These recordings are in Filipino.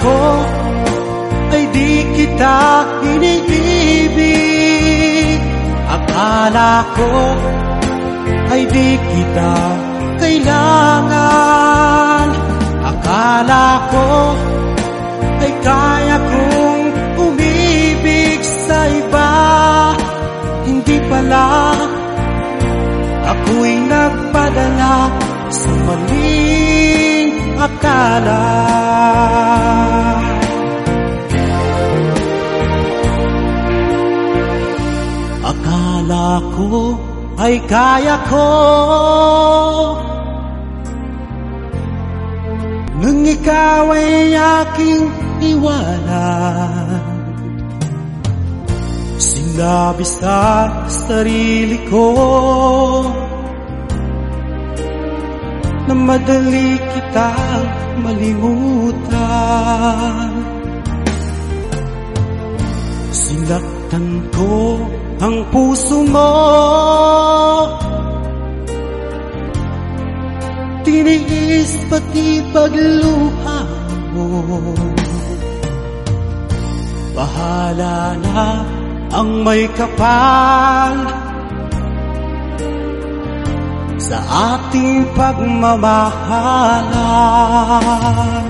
ko ay di kita iniibig. Akala ko ay di kita kailangan. Akala ko ay kaya kong umibig sa iba. Hindi pala ako'y nagpadala sa maling akala Akala ko ay kaya ko. Nang ikaw ay aking iwanan Sinabi sa sarili ko Na madali kitang malimutan. Sinaktan ko ang puso mo. Tiniis pati pagluha mo. Bahala na ang may kapal Sa ating pagmamahalan.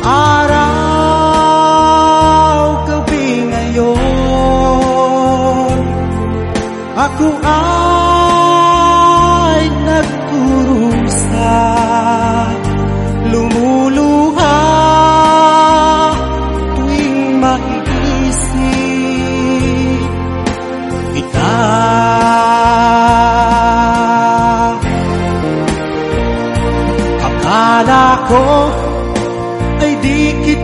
Araw, gabi ngayon Ako ay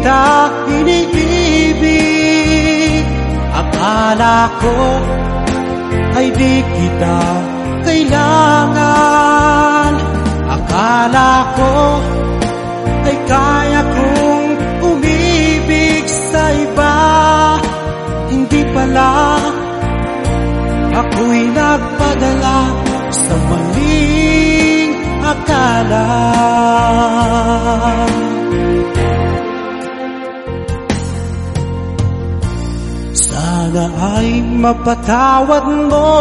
kita iniibig. Akala ko ay di kita kailangan. Akala ko ay kaya kong umibig sa iba. Hindi pala ako'y nagpadala sa maling akala Sana ay mapatawad mo.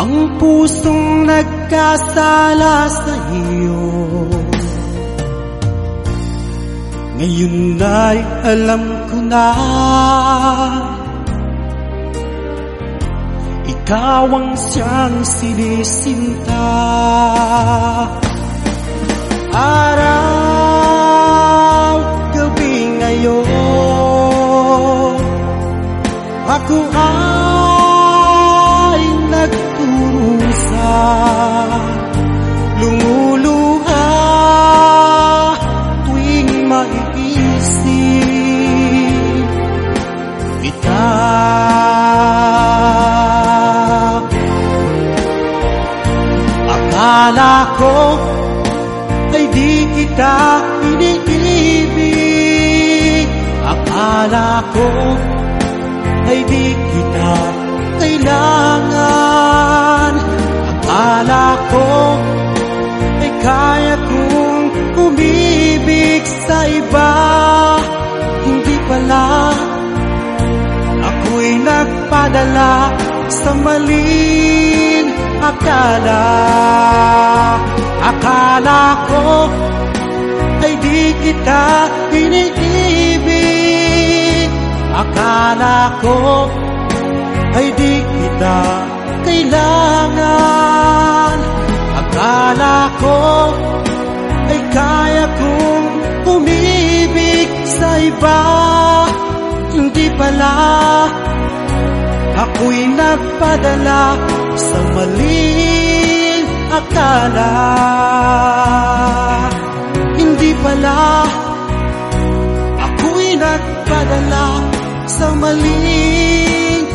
Ang pusong nagkasala sa iyo. Ngayon ay alam ko na. Ikaw ang siyang sinisinta nagturusa Lumuluha tuwing maiisip. Kita Akala ko ay di kita iniibig. Akala ko ay di kita kailangan Akala ko ay kaya kong umibig sa iba. Hindi pala. Ako'y nagpadala sa maling akala Akala ko ay di kita iniibig. Akala ko ay di kita kailangan Akala ko ay kaya kong umibig sa iba. Hindi pala ako'y nagpadala sa maling akala. Hindi pala ako'y nagpadala sa maling